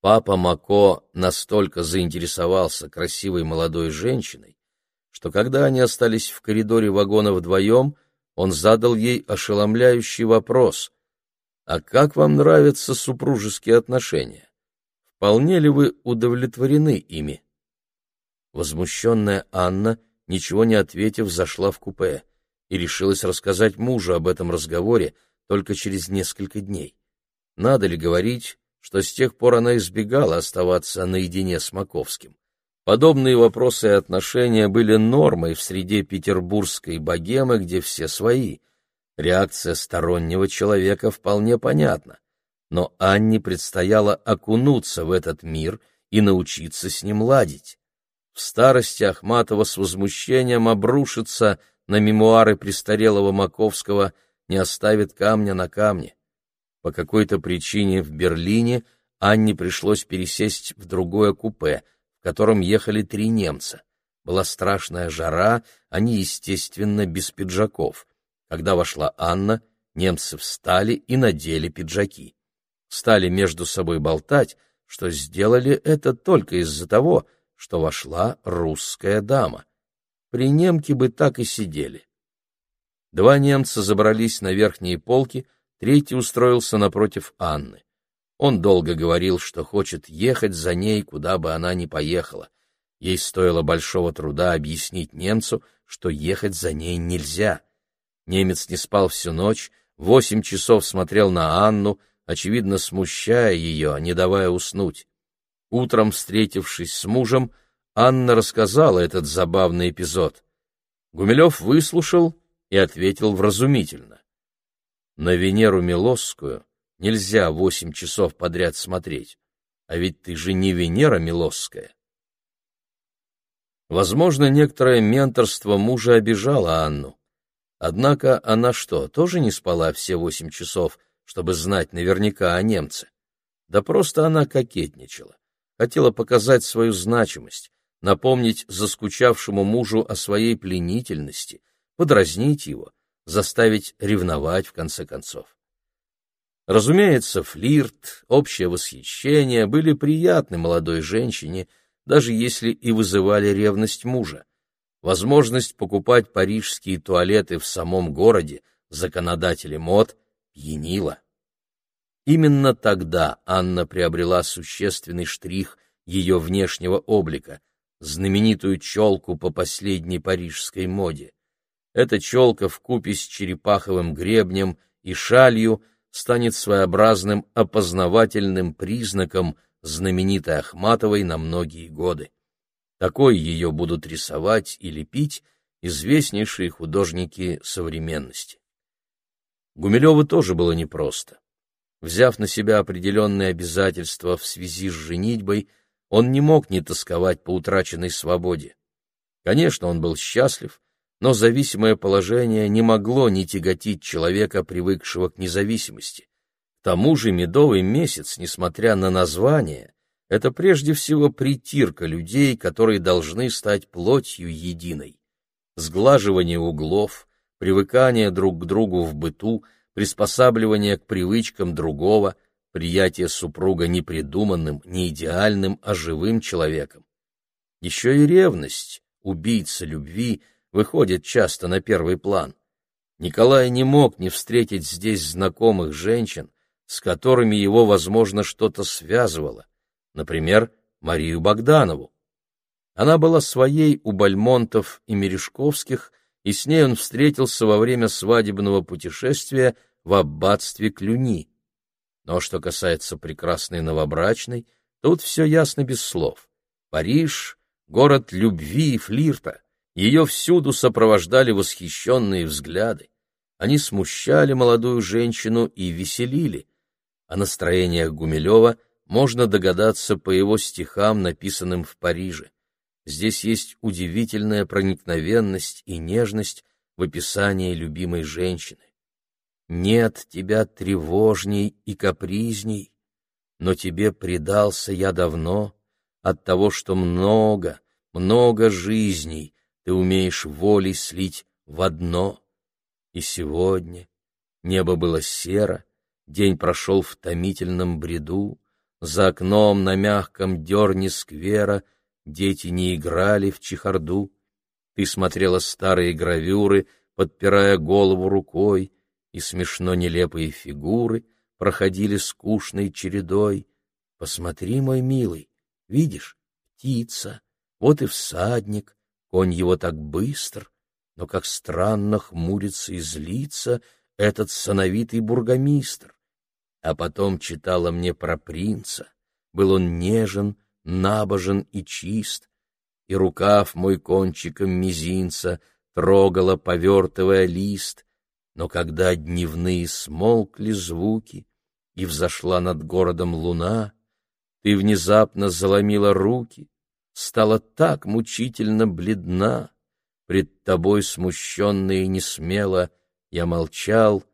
Папа Мако настолько заинтересовался красивой молодой женщиной, что когда они остались в коридоре вагона вдвоем, он задал ей ошеломляющий вопрос. «А как вам нравятся супружеские отношения? Вполне ли вы удовлетворены ими?» Возмущенная Анна, ничего не ответив, зашла в купе и решилась рассказать мужу об этом разговоре только через несколько дней. Надо ли говорить, что с тех пор она избегала оставаться наедине с Маковским? Подобные вопросы и отношения были нормой в среде петербургской богемы, где все свои. Реакция стороннего человека вполне понятна. Но Анне предстояло окунуться в этот мир и научиться с ним ладить. В старости Ахматова с возмущением обрушится на мемуары престарелого Маковского, не оставит камня на камне. По какой-то причине в Берлине Анне пришлось пересесть в другое купе — в котором ехали три немца. Была страшная жара, они, естественно, без пиджаков. Когда вошла Анна, немцы встали и надели пиджаки. Стали между собой болтать, что сделали это только из-за того, что вошла русская дама. При немке бы так и сидели. Два немца забрались на верхние полки, третий устроился напротив Анны. Он долго говорил, что хочет ехать за ней, куда бы она ни поехала. Ей стоило большого труда объяснить немцу, что ехать за ней нельзя. Немец не спал всю ночь, восемь часов смотрел на Анну, очевидно смущая ее, не давая уснуть. Утром, встретившись с мужем, Анна рассказала этот забавный эпизод. Гумилев выслушал и ответил вразумительно. На Венеру Милосскую Нельзя восемь часов подряд смотреть. А ведь ты же не Венера Милосская. Возможно, некоторое менторство мужа обижало Анну. Однако она что, тоже не спала все восемь часов, чтобы знать наверняка о немце? Да просто она кокетничала. Хотела показать свою значимость, напомнить заскучавшему мужу о своей пленительности, подразнить его, заставить ревновать в конце концов. Разумеется, флирт, общее восхищение были приятны молодой женщине, даже если и вызывали ревность мужа. Возможность покупать парижские туалеты в самом городе законодатели мод пьянила. Именно тогда Анна приобрела существенный штрих ее внешнего облика, знаменитую челку по последней парижской моде. Эта челка вкупе с черепаховым гребнем и шалью станет своеобразным опознавательным признаком знаменитой Ахматовой на многие годы. Такой ее будут рисовать и лепить известнейшие художники современности. Гумилеву тоже было непросто. Взяв на себя определенные обязательства в связи с женитьбой, он не мог не тосковать по утраченной свободе. Конечно, он был счастлив, но зависимое положение не могло не тяготить человека, привыкшего к независимости. К тому же медовый месяц, несмотря на название, это прежде всего притирка людей, которые должны стать плотью единой. Сглаживание углов, привыкание друг к другу в быту, приспосабливание к привычкам другого, приятие супруга не придуманным, не идеальным, а живым человеком. Еще и ревность, убийца любви — выходит часто на первый план. Николай не мог не встретить здесь знакомых женщин, с которыми его, возможно, что-то связывало, например, Марию Богданову. Она была своей у Бальмонтов и Мережковских, и с ней он встретился во время свадебного путешествия в аббатстве Клюни. Но что касается прекрасной новобрачной, тут все ясно без слов. Париж — город любви и флирта. Ее всюду сопровождали восхищенные взгляды. Они смущали молодую женщину и веселили. О настроениях Гумилева можно догадаться по его стихам, написанным в Париже. Здесь есть удивительная проникновенность и нежность в описании любимой женщины. Нет тебя тревожней и капризней, но тебе предался я давно от того, что много, много жизней ты умеешь волей слить в одно. И сегодня небо было серо, день прошел в томительном бреду, За окном на мягком дерне сквера Дети не играли в чехарду. Ты смотрела старые гравюры, подпирая голову рукой, И смешно нелепые фигуры Проходили скучной чередой. Посмотри, мой милый, видишь, птица, Вот и всадник, конь его так быстр, Но как странно хмурится и злится Этот сановитый бургомистр. А потом читала мне про принца. Был он нежен, набожен и чист, и рукав мой кончиком мизинца трогала, повертывая лист, но когда дневные смолкли звуки и взошла над городом луна, ты внезапно заломила руки, стала так мучительно бледна, пред тобой смущенно и несмело я молчал,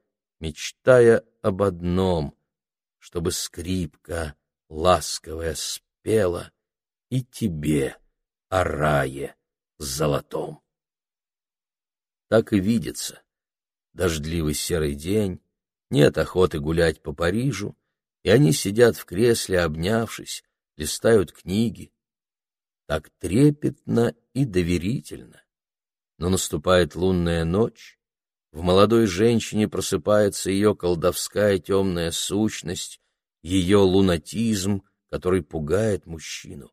мечтая об одном, чтобы скрипка ласковая спела пела и тебе о рае золотом. Так и видится. Дождливый серый день, нет охоты гулять по Парижу, и они сидят в кресле, обнявшись, листают книги. Так трепетно и доверительно. Но наступает лунная ночь, в молодой женщине просыпается ее колдовская темная сущность, ее лунатизм — который пугает мужчину.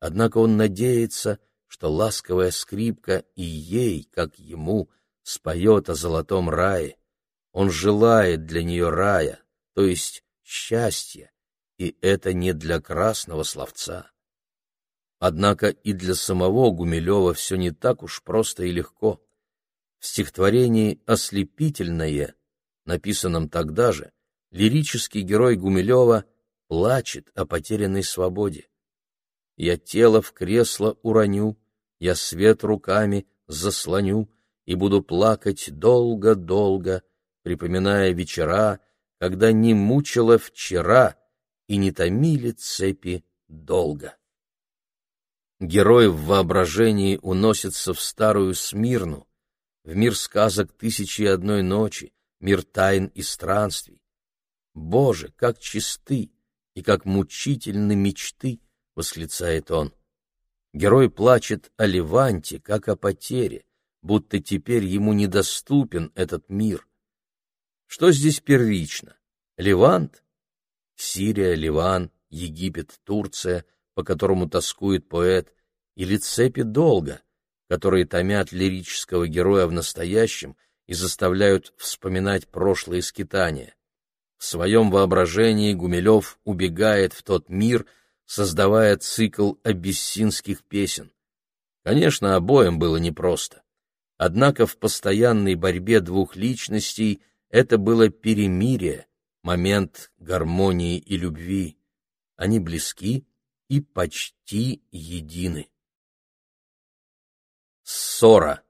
Однако он надеется, что ласковая скрипка и ей, как ему, споет о золотом рае. Он желает для нее рая, то есть счастья, и это не для красного словца. Однако и для самого Гумилева все не так уж просто и легко. В стихотворении «Ослепительное», написанном тогда же, лирический герой Гумилева — плачет о потерянной свободе. Я тело в кресло уроню, я свет руками заслоню и буду плакать долго-долго, припоминая вечера, когда не мучила вчера и не томили цепи долго. Герой в воображении уносится в старую Смирну, в мир сказок тысячи и одной ночи, мир тайн и странствий. Боже, как чисты, и как мучительны мечты, — восклицает он. Герой плачет о Леванте, как о потере, будто теперь ему недоступен этот мир. Что здесь первично? Левант? Сирия, Ливан, Египет, Турция, по которому тоскует поэт, или цепи долга, которые томят лирического героя в настоящем и заставляют вспоминать прошлые скитания. В своем воображении Гумилев убегает в тот мир, создавая цикл абиссинских песен. Конечно, обоим было непросто. Однако в постоянной борьбе двух личностей это было перемирие, момент гармонии и любви. Они близки и почти едины. Ссора.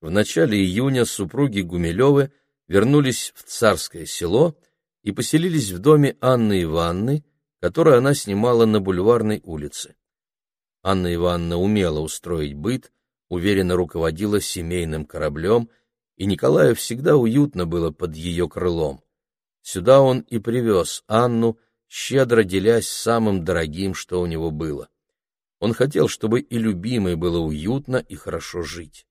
В начале июня супруги Гумилевы вернулись в царское село и поселились в доме Анны Ивановны, которую она снимала на бульварной улице. Анна Ивановна умела устроить быт, уверенно руководила семейным кораблем, и Николаю всегда уютно было под ее крылом. Сюда он и привез Анну, щедро делясь самым дорогим, что у него было. Он хотел, чтобы и любимой было уютно и хорошо жить.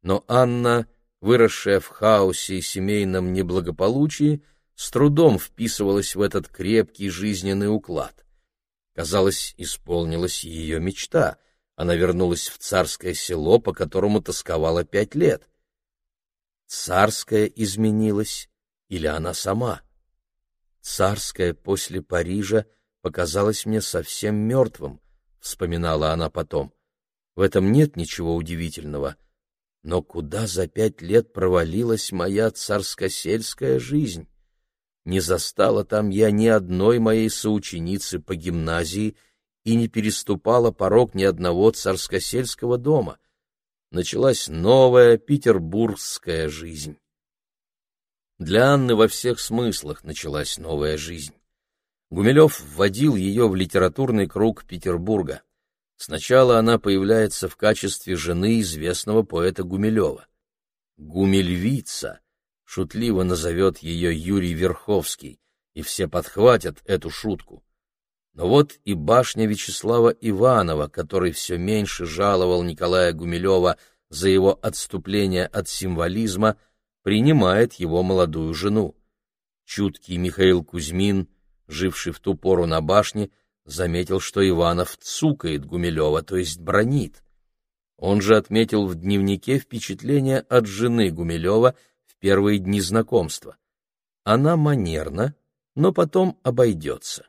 Но Анна выросшая в хаосе и семейном неблагополучии, с трудом вписывалась в этот крепкий жизненный уклад. Казалось, исполнилась ее мечта. Она вернулась в царское село, по которому тосковала пять лет. Царское изменилось или она сама? Царское после Парижа показалось мне совсем мертвым, вспоминала она потом. В этом нет ничего удивительного. Но куда за пять лет провалилась моя царскосельская жизнь? Не застала там я ни одной моей соученицы по гимназии и не переступала порог ни одного царскосельского дома. Началась новая петербургская жизнь. Для Анны во всех смыслах началась новая жизнь. Гумилев вводил ее в литературный круг Петербурга. Сначала она появляется в качестве жены известного поэта Гумилева. Гумильвица, шутливо назовет ее Юрий Верховский, и все подхватят эту шутку. Но вот и башня Вячеслава Иванова, который все меньше жаловал Николая Гумилева за его отступление от символизма, принимает его молодую жену. Чуткий Михаил Кузьмин, живший в ту пору на башне, заметил, что Иванов цукает Гумилева, то есть бронит. Он же отметил в дневнике впечатление от жены Гумилева в первые дни знакомства. Она манерна, но потом обойдется.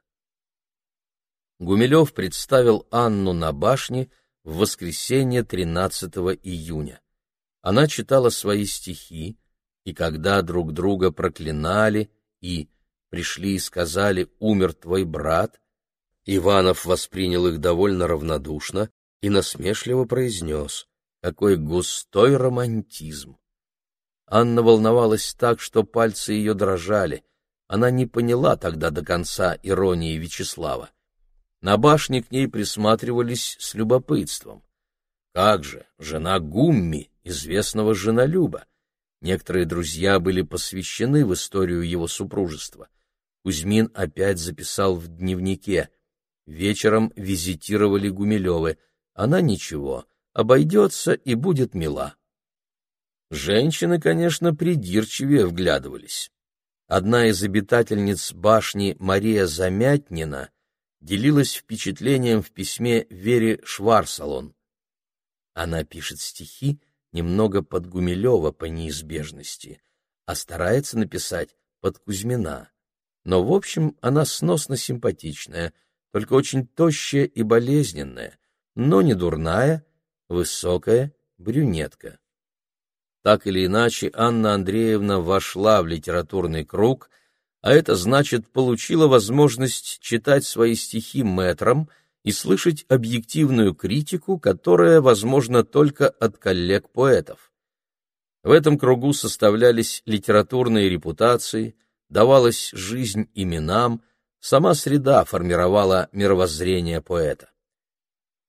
Гумилев представил Анну на башне в воскресенье 13 июня. Она читала свои стихи, и когда друг друга проклинали и пришли и сказали «умер твой брат», Иванов воспринял их довольно равнодушно и насмешливо произнес «какой густой романтизм». Анна волновалась так, что пальцы ее дрожали. Она не поняла тогда до конца иронии Вячеслава. На башне к ней присматривались с любопытством. Как же, жена Гумми, известного женолюба. Некоторые друзья были посвящены в историю его супружества. Кузьмин опять записал в дневнике. Вечером визитировали Гумилевы. Она ничего, обойдется и будет мила. Женщины, конечно, придирчивее вглядывались. Одна из обитательниц башни Мария Замятнина делилась впечатлением в письме Вере Шварсалон. Она пишет стихи немного под Гумилева по неизбежности, а старается написать под Кузьмина. Но, в общем, она сносно симпатичная, только очень тощая и болезненная, но не дурная, высокая брюнетка. Так или иначе, Анна Андреевна вошла в литературный круг — а это значит, получила возможность читать свои стихи мэтром и слышать объективную критику, которая возможна только от коллег-поэтов. В этом кругу составлялись литературные репутации, давалась жизнь именам, сама среда формировала мировоззрение поэта.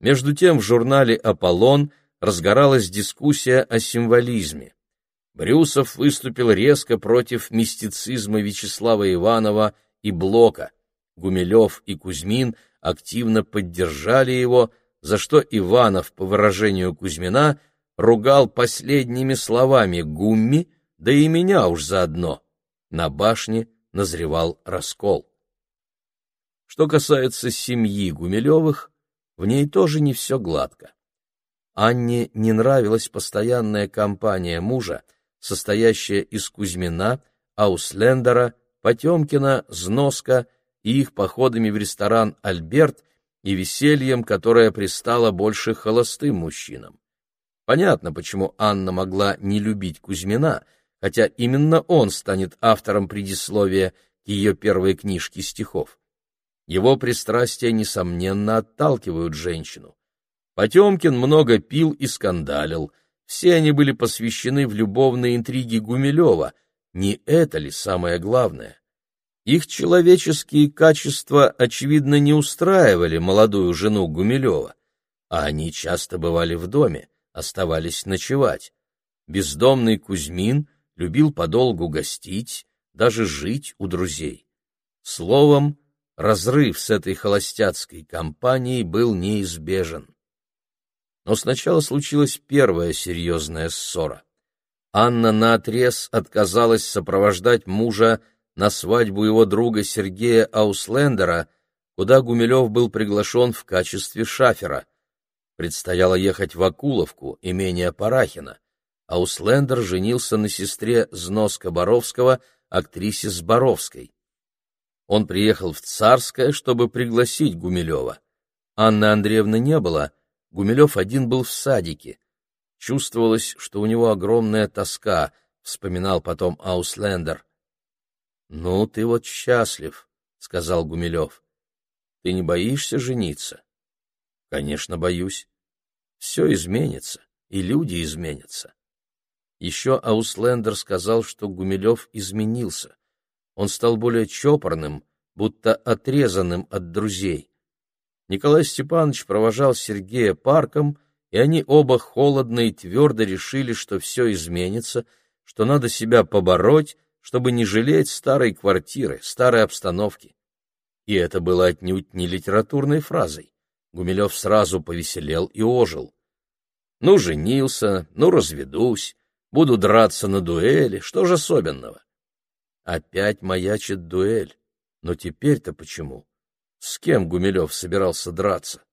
Между тем в журнале «Аполлон» разгоралась дискуссия о символизме. Брюсов выступил резко против мистицизма Вячеслава Иванова и Блока. Гумилев и Кузьмин активно поддержали его, за что Иванов, по выражению Кузьмина, ругал последними словами Гумми, да и меня уж заодно. На башне назревал раскол. Что касается семьи Гумилевых, в ней тоже не все гладко. Анне не нравилась постоянная компания мужа, состоящая из Кузьмина, Ауслендера, Потемкина, Зноска и их походами в ресторан «Альберт» и весельем, которое пристало больше холостым мужчинам. Понятно, почему Анна могла не любить Кузьмина, хотя именно он станет автором предисловия к ее первой книжке стихов. Его пристрастия, несомненно, отталкивают женщину. Потемкин много пил и скандалил — все они были посвящены в любовные интриги Гумилева. Не это ли самое главное? Их человеческие качества, очевидно, не устраивали молодую жену Гумилева, а они часто бывали в доме, оставались ночевать. Бездомный Кузьмин любил подолгу гостить, даже жить у друзей. Словом, разрыв с этой холостяцкой компанией был неизбежен. Но сначала случилась первая серьезная ссора. Анна наотрез отказалась сопровождать мужа на свадьбу его друга Сергея Ауслендера, куда Гумилев был приглашен в качестве шафера. Предстояло ехать в Акуловку, имение Парахина. Ауслендер женился на сестре Зноска Боровского, актрисе Зборовской. Он приехал в Царское, чтобы пригласить Гумилева. Анны Андреевны не было, Гумилев один был в садике. Чувствовалось, что у него огромная тоска, вспоминал потом Ауслендер. «Ну, ты вот счастлив», — сказал Гумилев. «Ты не боишься жениться?» «Конечно, боюсь. Все изменится, и люди изменятся». Еще Ауслендер сказал, что Гумилев изменился. Он стал более чопорным, будто отрезанным от друзей. Николай Степанович провожал Сергея парком, и они оба холодно и твердо решили, что все изменится, что надо себя побороть, чтобы не жалеть старой квартиры, старой обстановки. И это было отнюдь не литературной фразой. Гумилев сразу повеселел и ожил. Ну, женился, ну, разведусь, буду драться на дуэли, что же особенного? Опять маячит дуэль. Но теперь-то почему? С кем Гумилев собирался драться?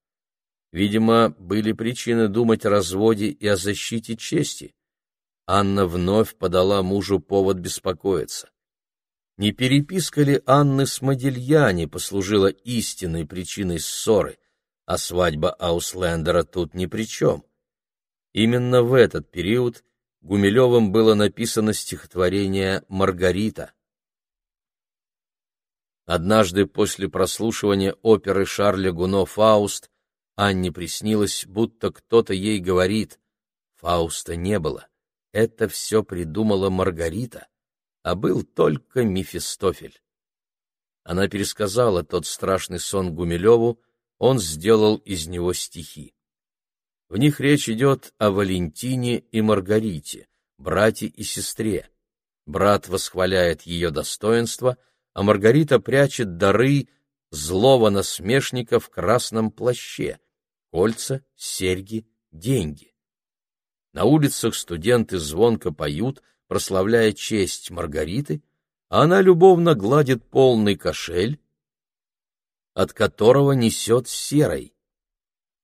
Видимо, были причины думать о разводе и о защите чести. Анна вновь подала мужу повод беспокоиться. Не переписка ли Анны с Модельяне послужила истинной причиной ссоры, а свадьба Ауслендера тут ни при чем? Именно в этот период Гумилевым было написано стихотворение «Маргарита». Однажды после прослушивания оперы Шарля Гуно «Фауст» Анне приснилось, будто кто-то ей говорит «Фауста не было». Это все придумала Маргарита, а был только Мефистофель. Она пересказала тот страшный сон Гумилеву, он сделал из него стихи. В них речь идет о Валентине и Маргарите, брате и сестре. Брат восхваляет ее достоинство, а Маргарита прячет дары злого насмешника в красном плаще, кольца, серьги, деньги. На улицах студенты звонко поют, прославляя честь Маргариты, а она любовно гладит полный кошель, от которого несет серой.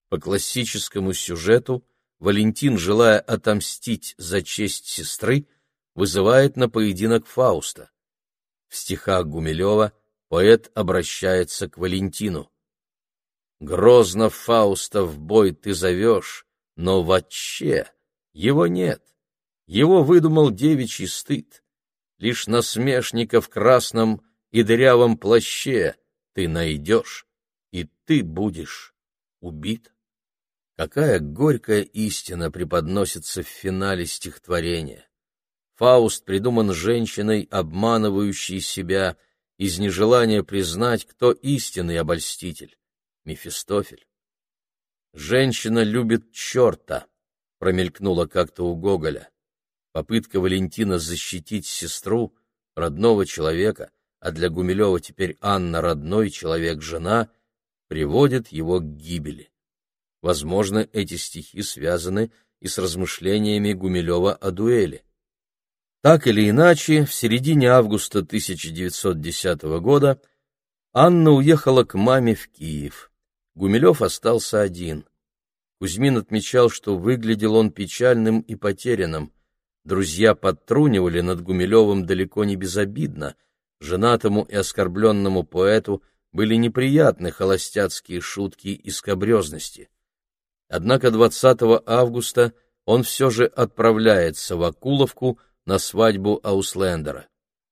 По классическому сюжету Валентин, желая отомстить за честь сестры, вызывает на поединок Фауста. В стихах Гумилева поэт обращается к Валентину. «Грозно Фауста в бой ты зовешь, но вообще его нет. Его выдумал девичий стыд. Лишь насмешника в красном и дырявом плаще ты найдешь, и ты будешь убит. Какая горькая истина преподносится в финале стихотворения. Фауст придуман женщиной, обманывающей себя, из нежелания признать, кто истинный обольститель — Мефистофель. Женщина любит черта, промелькнула как-то у Гоголя. Попытка Валентина защитить сестру, родного человека, а для Гумилева теперь Анна родной человек, жена, приводит его к гибели. Возможно, эти стихи связаны и с размышлениями Гумилева о дуэли. Так или иначе, в середине августа 1910 года Анна уехала к маме в Киев. Гумилев остался один. Кузьмин отмечал, что выглядел он печальным и потерянным. Друзья подтрунивали над Гумилевым далеко не безобидно. Женатому и оскорбленному поэту были неприятны холостяцкие шутки и скобрезности. Однако 20 августа он все же отправляется в Акуловку на свадьбу Ауслендера.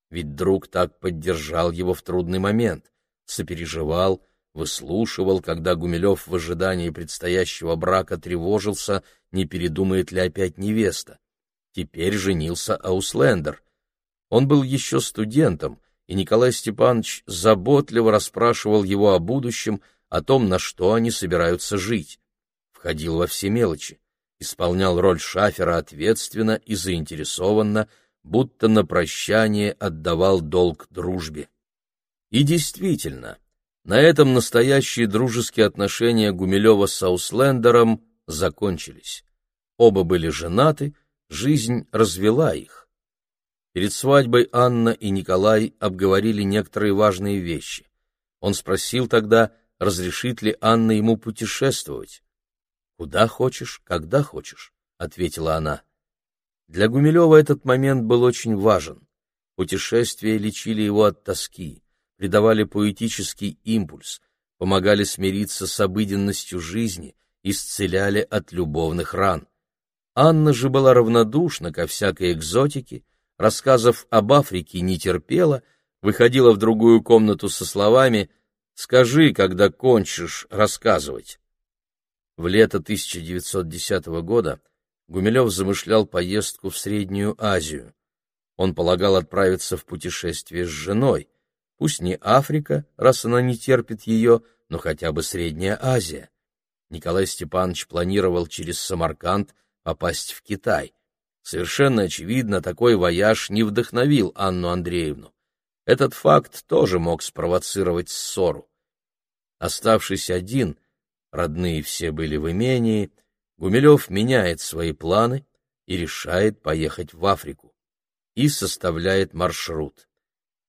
Ведь друг так поддержал его в трудный момент, сопереживал, выслушивал, когда Гумилев в ожидании предстоящего брака тревожился, не передумает ли опять невеста. Теперь женился Ауслендер. Он был еще студентом, и Николай Степанович заботливо расспрашивал его о будущем, о том, на что они собираются жить. Входил во все мелочи, исполнял роль шафера ответственно и заинтересованно, будто на прощание отдавал долг дружбе. И действительно, на этом настоящие дружеские отношения Гумилева с Ауслендером закончились. Оба были женаты, жизнь развела их. Перед свадьбой Анна и Николай обговорили некоторые важные вещи. Он спросил тогда, разрешит ли Анна ему путешествовать. «Куда хочешь, когда хочешь», — ответила она. Для Гумилева этот момент был очень важен. Путешествия лечили его от тоски придавали поэтический импульс, помогали смириться с обыденностью жизни, исцеляли от любовных ран. Анна же была равнодушна ко всякой экзотике, рассказов об Африке не терпела, выходила в другую комнату со словами «Скажи, когда кончишь рассказывать». В лето 1910 года Гумилев замышлял поездку в Среднюю Азию. Он полагал отправиться в путешествие с женой, Пусть не Африка, раз она не терпит ее, но хотя бы Средняя Азия. Николай Степанович планировал через Самарканд попасть в Китай. Совершенно очевидно, такой вояж не вдохновил Анну Андреевну. Этот факт тоже мог спровоцировать ссору. Оставшись один, родные все были в имении, Гумилев меняет свои планы и решает поехать в Африку. И составляет маршрут.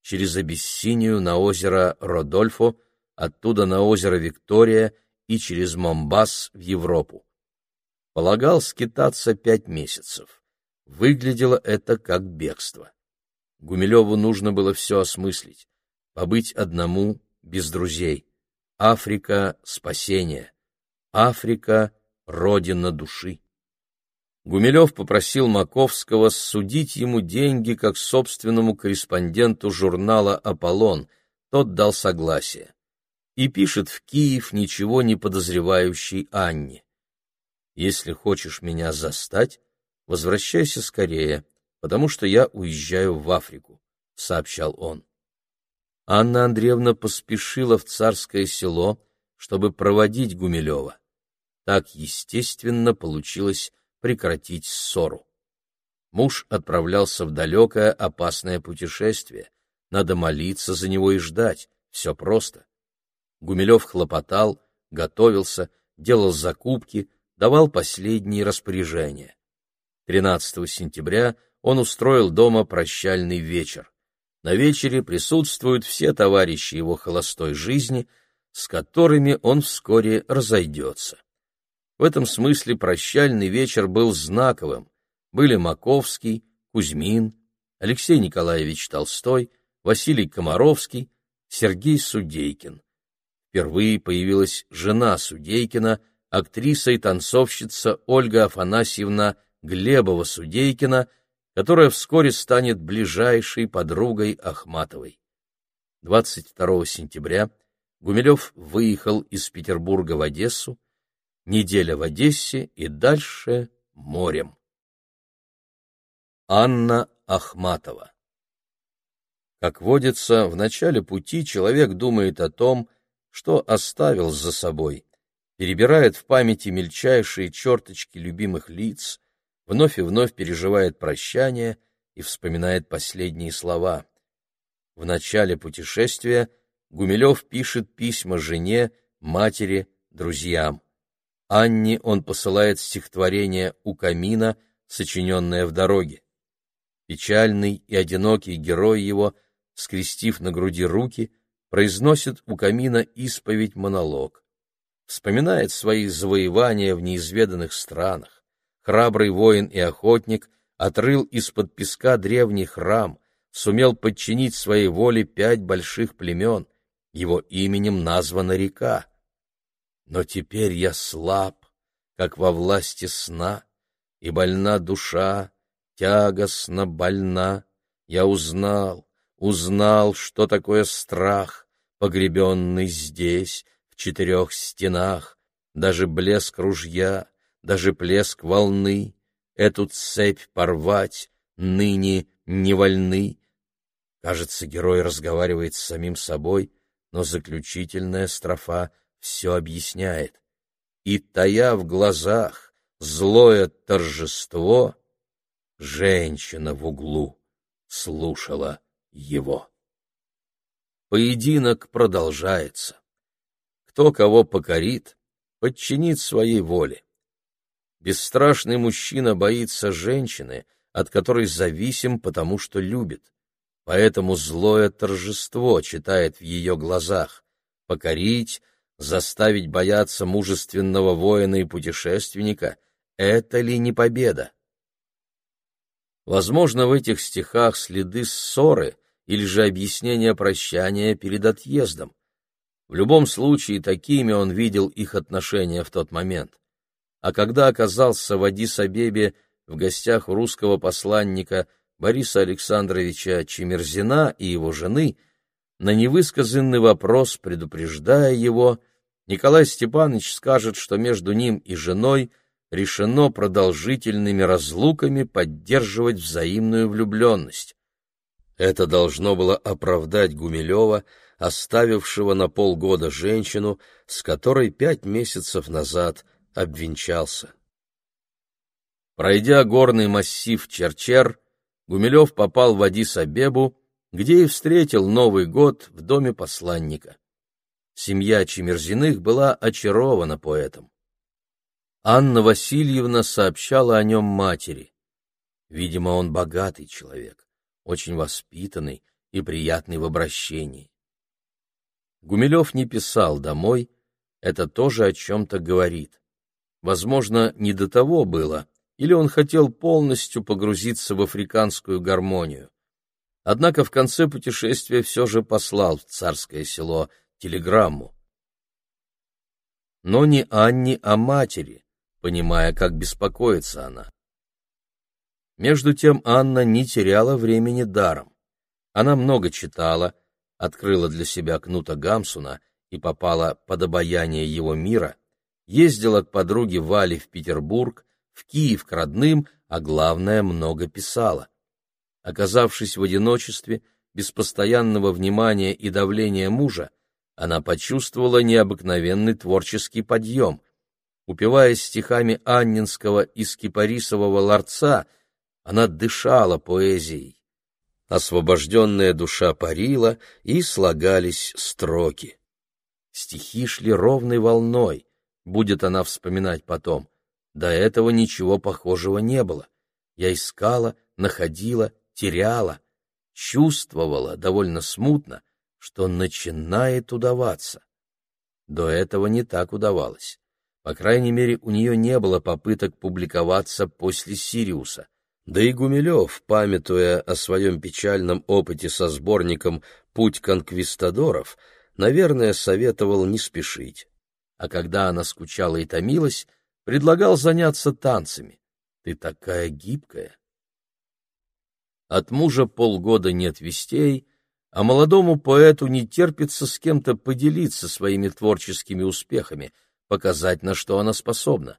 Через Абиссинию на озеро Родольфо, оттуда на озеро Виктория и через Момбас в Европу. Полагал скитаться пять месяцев. Выглядело это как бегство. Гумилеву нужно было все осмыслить, побыть одному, без друзей. Африка — спасение. Африка — родина души. Гумилев попросил Маковского судить ему деньги как собственному корреспонденту журнала «Аполлон», тот дал согласие. И пишет в Киев ничего не подозревающей Анне. «Если хочешь меня застать, возвращайся скорее, потому что я уезжаю в Африку», — сообщал он. Анна Андреевна поспешила в царское село, чтобы проводить Гумилева. Так, естественно, получилось прекратить ссору. Муж отправлялся в далекое опасное путешествие. Надо молиться за него и ждать. Все просто. Гумилев хлопотал, готовился, делал закупки, давал последние распоряжения. 13 сентября он устроил дома прощальный вечер. На вечере присутствуют все товарищи его холостой жизни, с которыми он вскоре разойдется. В этом смысле прощальный вечер был знаковым. Были Маковский, Кузьмин, Алексей Николаевич Толстой, Василий Комаровский, Сергей Судейкин. Впервые появилась жена Судейкина, актриса и танцовщица Ольга Афанасьевна Глебова-Судейкина, которая вскоре станет ближайшей подругой Ахматовой. 22 сентября Гумилев выехал из Петербурга в Одессу, неделя в Одессе и дальше морем. Анна Ахматова Как водится, в начале пути человек думает о том, что оставил за собой, перебирает в памяти мельчайшие черточки любимых лиц, вновь и вновь переживает прощание и вспоминает последние слова. В начале путешествия Гумилев пишет письма жене, матери, друзьям. Анне он посылает стихотворение «У камина», сочиненное в дороге. Печальный и одинокий герой его, скрестив на груди руки, произносит у камина исповедь-монолог. Вспоминает свои завоевания в неизведанных странах. Храбрый воин и охотник отрыл из-под песка древний храм, сумел подчинить своей воле пять больших племен. Его именем названа река. Но теперь я слаб, как во власти сна, и больна душа, тягостно больна. Я узнал, узнал, что такое страх, погребенный здесь, в четырех стенах, даже блеск ружья, даже плеск волны, эту цепь порвать ныне не вольны. Кажется, герой разговаривает с самим собой, но заключительная строфа все объясняет. И, тая в глазах злое торжество, женщина в углу слушала его. Поединок продолжается. Кто кого покорит, подчинит своей воле. Бесстрашный мужчина боится женщины, от которой зависим, потому что любит. Поэтому злое торжество читает в ее глазах. Покорить, заставить бояться мужественного воина и путешественника — это ли не победа? Возможно, в этих стихах следы ссоры или же объяснение прощания перед отъездом. В любом случае, такими он видел их отношения в тот момент. А когда оказался в Адис-Абебе в гостях у русского посланника Бориса Александровича Чемерзина и его жены, на невысказанный вопрос, предупреждая его, Николай Степанович скажет, что между ним и женой решено продолжительными разлуками поддерживать взаимную влюбленность. Это должно было оправдать Гумилева, оставившего на полгода женщину, с которой пять месяцев назад обвенчался. Пройдя горный массив Черчер, Гумилев попал в Адис-Абебу, где и встретил Новый год в доме посланника. Семья Чемерзиных была очарована поэтом. Анна Васильевна сообщала о нем матери. Видимо, он богатый человек, очень воспитанный и приятный в обращении. Гумилев не писал домой, это тоже о чем-то говорит. Возможно, не до того было, или он хотел полностью погрузиться в африканскую гармонию. Однако в конце путешествия все же послал в царское село телеграмму. Но не Анне, а матери, понимая, как беспокоится она. Между тем Анна не теряла времени даром. Она много читала, открыла для себя Кнута Гамсуна и попала под обаяние его мира, ездила к подруге Вале в Петербург, в Киев к родным, а главное, много писала. Оказавшись в одиночестве, без постоянного внимания и давления мужа, она почувствовала необыкновенный творческий подъем. Упиваясь стихами Аннинского и Скипарисового ларца, она дышала поэзией. Освобожденная душа парила, и слагались строки. Стихи шли ровной волной, будет она вспоминать потом. До этого ничего похожего не было. Я искала, находила, теряла, чувствовала довольно смутно, что начинает удаваться. До этого не так удавалось. По крайней мере, у нее не было попыток публиковаться после Сириуса. Да и Гумилев, памятуя о своем печальном опыте со сборником «Путь конквистадоров», наверное, советовал не спешить. А когда она скучала и томилась, предлагал заняться танцами. Ты такая гибкая. От мужа полгода нет вестей, а молодому поэту не терпится с кем-то поделиться своими творческими успехами, показать, на что она способна.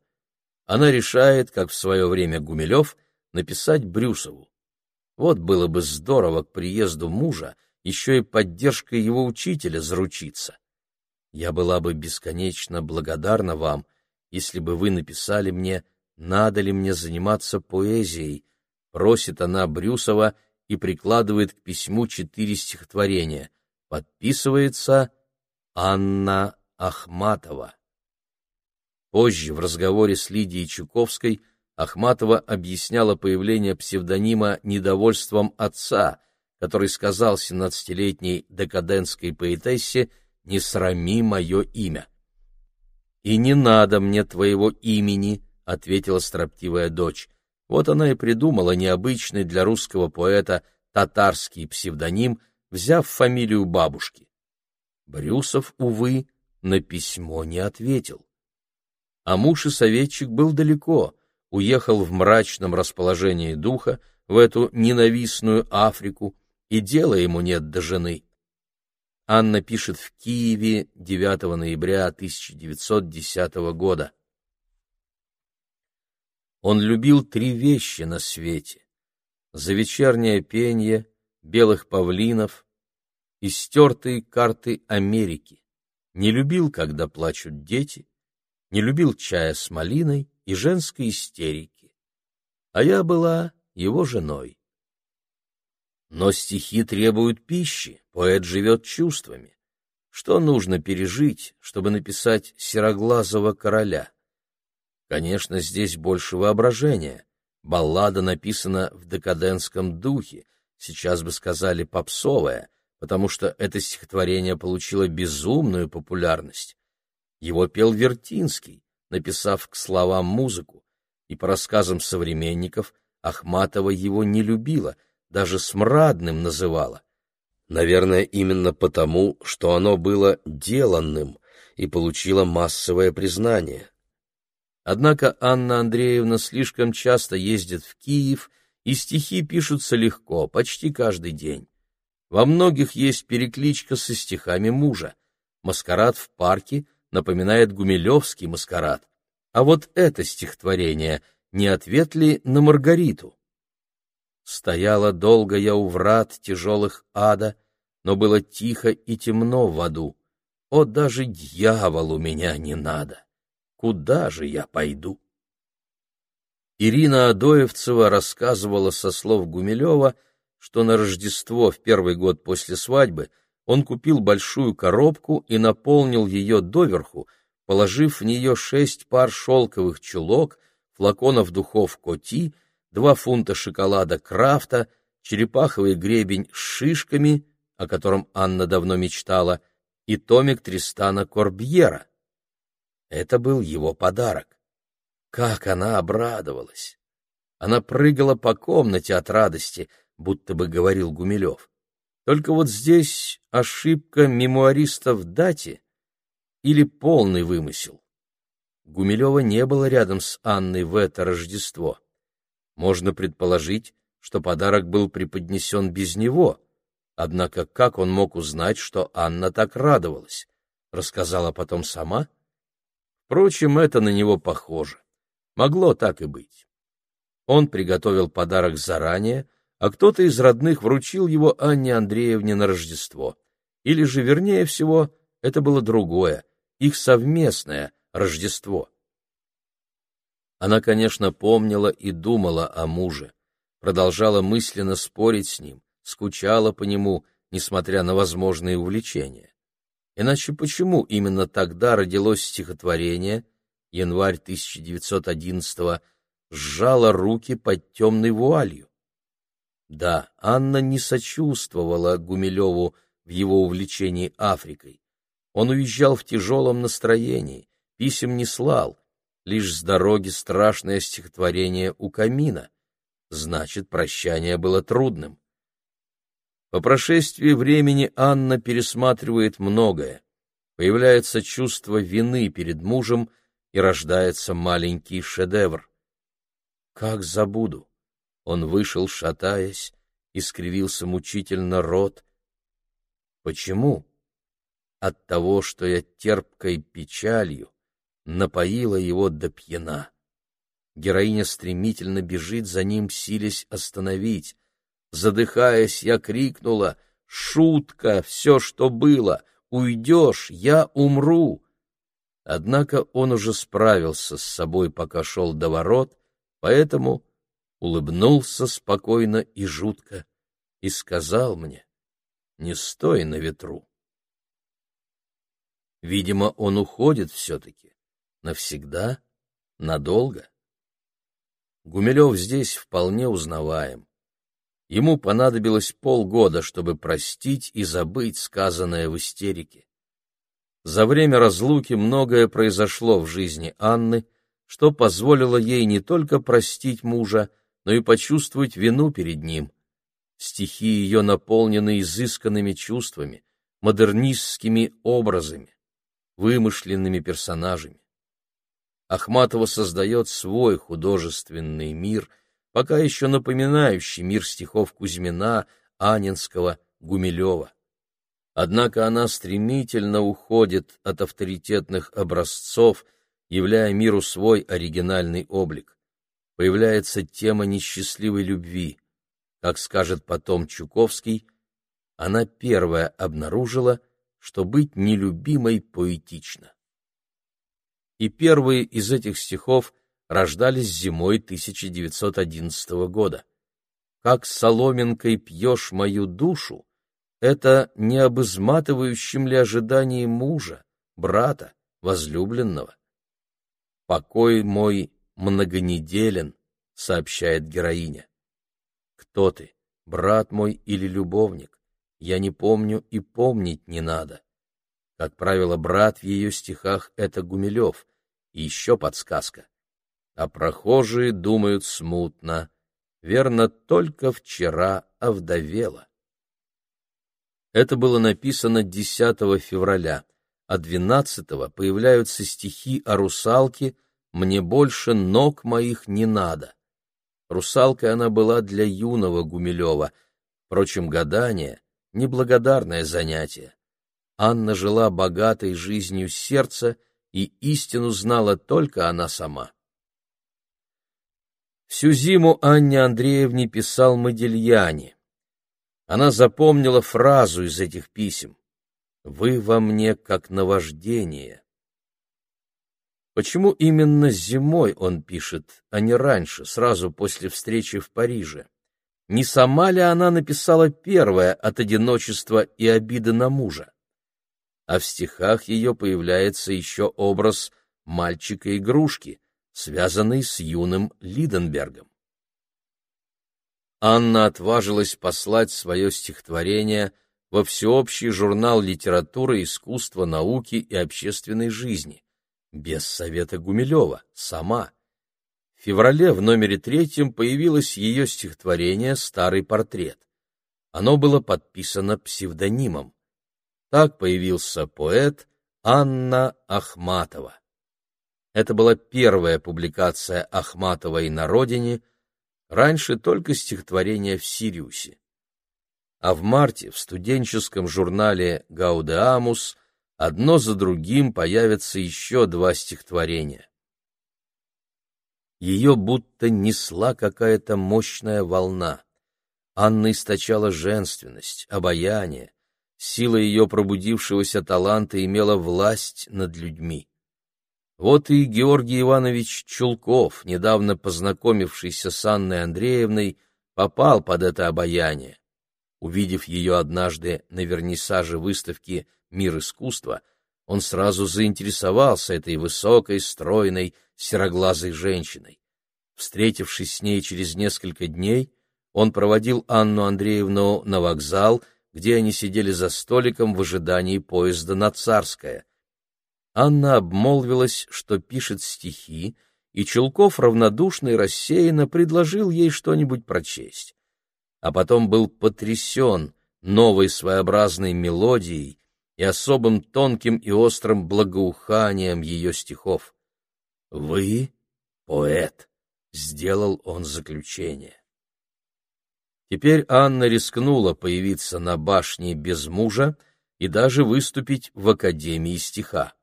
Она решает, как в свое время Гумилев, написать Брюсову. Вот было бы здорово к приезду мужа еще и поддержкой его учителя заручиться. Я была бы бесконечно благодарна вам, если бы вы написали мне, надо ли мне заниматься поэзией, просит она Брюсова и прикладывает к письму четыре стихотворения. Подписывается Анна Ахматова. Позже в разговоре с Лидией Чуковской Ахматова объясняла появление псевдонима недовольством отца, который сказал семнадцатилетней декадентской поэтессе «Не срами мое имя». «И не надо мне твоего имени», — ответила строптивая дочь. Вот она и придумала необычный для русского поэта татарский псевдоним, взяв фамилию бабушки. Брюсов, увы, на письмо не ответил. А муж и советчик был далеко, уехал в мрачном расположении духа в эту ненавистную Африку, и дела ему нет до жены. Анна пишет в Киеве 9 ноября 1910 года. Он любил три вещи на свете — за вечернее пение, белых павлинов и стертые карты Америки. Не любил, когда плачут дети, не любил чая с малиной и женской истерики. А я была его женой. Но стихи требуют пищи, поэт живет чувствами. Что нужно пережить, чтобы написать «Сероглазого короля»? Конечно, здесь больше воображения. Баллада написана в декадентском духе, сейчас бы сказали попсовая, потому что это стихотворение получило безумную популярность. Его пел Вертинский, написав к словам музыку, и по рассказам современников Ахматова его не любила, даже смрадным называла. Наверное, именно потому, что оно было деланным и получило массовое признание. Однако Анна Андреевна слишком часто ездит в Киев, и стихи пишутся легко, почти каждый день. Во многих есть перекличка со стихами мужа. Маскарад в парке напоминает гумилевский маскарад. А вот это стихотворение не ответ ли на Маргариту? Стояла долго я у врат тяжелых ада, но было тихо и темно в аду. О, даже дьяволу меня не надо! Куда же я пойду? Ирина Адоевцева рассказывала со слов Гумилева, что на Рождество в первый год после свадьбы он купил большую коробку и наполнил ее доверху, положив в нее шесть пар шелковых чулок, флаконов духов Коти, два фунта шоколада Крафта, черепаховый гребень с шишками, о котором Анна давно мечтала, и томик Тристана Корбьера. Это был его подарок. Как она обрадовалась! Она прыгала по комнате от радости, будто бы говорил Гумилев. Только вот здесь ошибка мемуариста в дате или полный вымысел. Гумилева не было рядом с Анной в это Рождество. Можно предположить, что подарок был преподнесен без него, однако как он мог узнать, что Анна так радовалась? Рассказала потом сама? Впрочем, это на него похоже. Могло так и быть. Он приготовил подарок заранее, а кто-то из родных вручил его Анне Андреевне на Рождество. Или же, вернее всего, это было другое, их совместное Рождество. Она, конечно, помнила и думала о муже, продолжала мысленно спорить с ним, скучала по нему, несмотря на возможные увлечения. Иначе почему именно тогда родилось стихотворение, январь 1911 сжала руки под темной вуалью? Да, Анна не сочувствовала Гумилеву в его увлечении Африкой. Он уезжал в тяжелом настроении, писем не слал, лишь с дороги страшное стихотворение у камина. Значит, прощание было трудным. По прошествии времени Анна пересматривает многое. Появляется чувство вины перед мужем и рождается маленький шедевр. Как забуду? Он вышел, шатаясь, и скривился мучительно рот. Почему? От того, что я терпкой печалью напоила его до пьяна. Героиня стремительно бежит за ним, силясь остановить. Задыхаясь, я крикнула «Шутка! Все, что было! Уйдешь! Я умру!» Однако он уже справился с собой, пока шел до ворот, поэтому улыбнулся спокойно и жутко и сказал мне, не стой на ветру. Видимо, он уходит все-таки. Навсегда? Надолго? Гумилев здесь вполне узнаваем. Ему понадобилось полгода, чтобы простить и забыть сказанное в истерике. За время разлуки многое произошло в жизни Анны, что позволило ей не только простить мужа, но и почувствовать вину перед ним. Стихи ее наполнены изысканными чувствами, модернистскими образами, вымышленными персонажами. Ахматова создает свой художественный мир, пока еще напоминающий мир стихов Кузьмина, Анинского, Гумилева. Однако она стремительно уходит от авторитетных образцов, являя миру свой оригинальный облик появляется тема несчастливой любви. Как скажет потом Чуковский, она первая обнаружила, что быть нелюбимой поэтично. И первые из этих стихов рождались зимой 1911 года. «Как соломинкой пьешь мою душу» — это не об изматывающем ли ожидании мужа, брата, возлюбленного. Покой мой многонеделен, сообщает героиня. Кто ты, брат мой или любовник? Я не помню и помнить не надо. Как правило, брат в ее стихах — это Гумилев. И еще подсказка. А прохожие думают смутно. Верно, только вчера овдовела. Это было написано 10 февраля, а 12 появляются стихи о русалке — мне больше ног моих не надо. Русалкой она была для юного Гумилева. Впрочем, гадание — неблагодарное занятие. Анна жила богатой жизнью сердца, и истину знала только она сама. Всю зиму Анне Андреевне писал Модельяне. Она запомнила фразу из этих писем «Вы во мне как наваждение». Почему именно зимой он пишет, а не раньше, сразу после встречи в Париже? Не сама ли она написала первое от одиночества и обиды на мужа? А в стихах ее появляется еще образ мальчика-игрушки, связанный с юным Лиденбергом. Анна отважилась послать свое стихотворение во всеобщий журнал литературы, искусства, науки и общественной жизни, без совета Гумилева, сама. В феврале в номере третьем появилось ее стихотворение «Старый портрет». Оно было подписано псевдонимом. Так появился поэт Анна Ахматова. Это была первая публикация Ахматовой на родине, раньше только стихотворение в Сириусе. А в марте в студенческом журнале «Гаудеамус» одно за другим появятся еще два стихотворения ее будто несла какая-то мощная волна. Анна источала женственность, обаяние, сила ее пробудившегося таланта имела власть над людьми. Вот и Георгий Иванович Чулков, недавно познакомившийся с Анной Андреевной, попал под это обаяние. Увидев ее однажды на вернисаже выставки «Мир искусства», он сразу заинтересовался этой высокой, стройной, сероглазой женщиной. Встретившись с ней через несколько дней, он проводил Анну Андреевну на вокзал, где они сидели за столиком в ожидании поезда на Царское. Анна обмолвилась, что пишет стихи, и Чулков равнодушно и рассеянно предложил ей что-нибудь прочесть. А потом был потрясен новой своеобразной мелодией и особым тонким и острым благоуханием ее стихов. «Вы — поэт», — сделал он заключение. Теперь Анна рискнула появиться на башне без мужа и даже выступить в Академии стиха.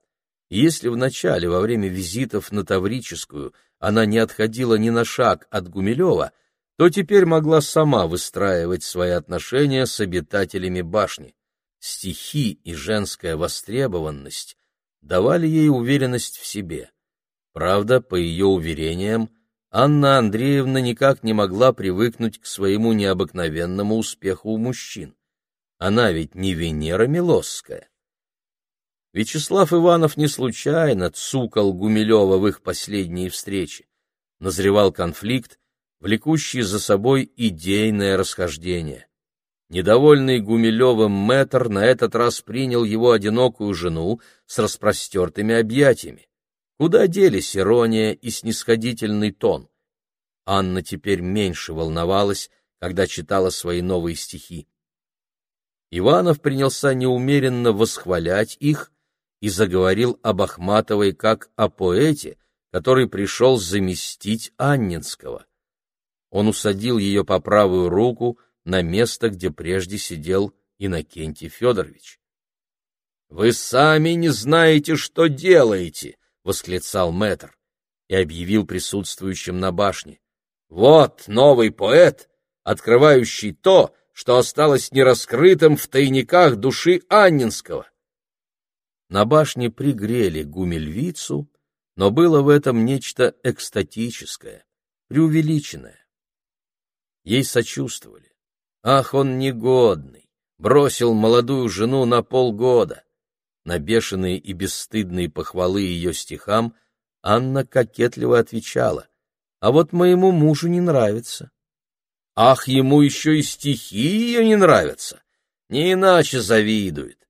Если вначале, во время визитов на Таврическую, она не отходила ни на шаг от Гумилева, то теперь могла сама выстраивать свои отношения с обитателями башни. Стихи и женская востребованность давали ей уверенность в себе. Правда, по ее уверениям, Анна Андреевна никак не могла привыкнуть к своему необыкновенному успеху у мужчин. Она ведь не Венера Милосская. Вячеслав Иванов не случайно цукал Гумилева в их последние встречи. Назревал конфликт, влекущий за собой идейное расхождение. Недовольный Гумилевым мэтр на этот раз принял его одинокую жену с распростертыми объятиями. Куда делись ирония и снисходительный тон? Анна теперь меньше волновалась, когда читала свои новые стихи. Иванов принялся неумеренно восхвалять их и заговорил об Ахматовой как о поэте, который пришел заместить Анненского. Он усадил ее по правую руку на место, где прежде сидел Иннокентий Федорович. — Вы сами не знаете, что делаете! восклицал мэтр и объявил присутствующим на башне. Вот новый поэт, открывающий то, что осталось нераскрытым в тайниках души Аннинского. На башне пригрели гумельвицу, но было в этом нечто экстатическое, преувеличенное. Ей сочувствовали. Ах, он негодный, бросил молодую жену на полгода. На бешеные и бесстыдные похвалы ее стихам Анна кокетливо отвечала, «А вот моему мужу не нравится». «Ах, ему еще и стихи ее не нравятся! Не иначе завидует!»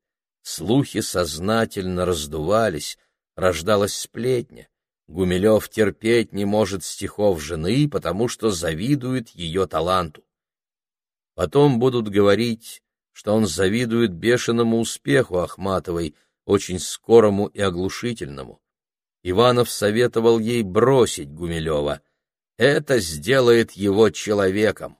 Слухи сознательно раздувались, рождалась сплетня. Гумилев терпеть не может стихов жены, потому что завидует ее таланту. Потом будут говорить, что он завидует бешеному успеху Ахматовой, очень скорому и оглушительному. Иванов советовал ей бросить Гумилева. Это сделает его человеком.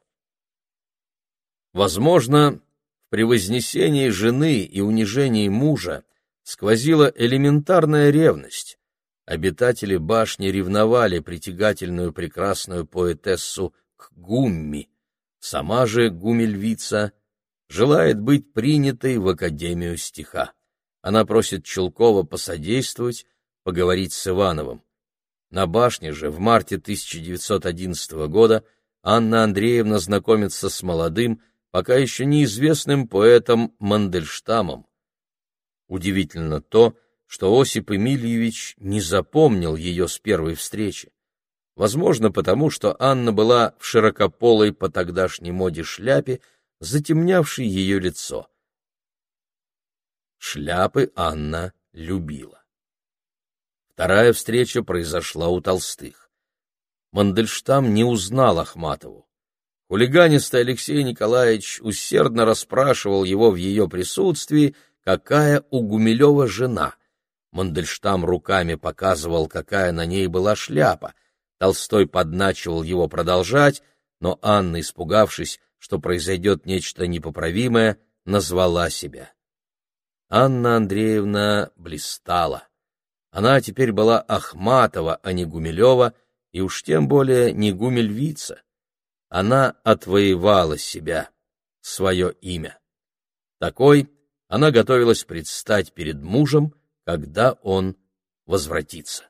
Возможно, в превознесении жены и унижении мужа сквозила элементарная ревность. Обитатели башни ревновали притягательную прекрасную поэтессу к Гумми. Сама же Гумельвица желает быть принятой в Академию стиха. Она просит Челкова посодействовать, поговорить с Ивановым. На башне же в марте 1911 года Анна Андреевна знакомится с молодым, пока еще неизвестным поэтом Мандельштамом. Удивительно то, что Осип Эмильевич не запомнил ее с первой встречи. Возможно, потому что Анна была в широкополой по тогдашней моде шляпе, затемнявшей ее лицо. Шляпы Анна любила. Вторая встреча произошла у Толстых. Мандельштам не узнал Ахматову. Хулиганистый Алексей Николаевич усердно расспрашивал его в ее присутствии, какая у Гумилева жена. Мандельштам руками показывал, какая на ней была шляпа. Толстой подначивал его продолжать, но Анна, испугавшись, что произойдет нечто непоправимое, назвала себя. Анна Андреевна блистала. Она теперь была Ахматова, а не Гумилева, и уж тем более не Гумельвица. Она отвоевала себя, свое имя. Такой она готовилась предстать перед мужем, когда он возвратится.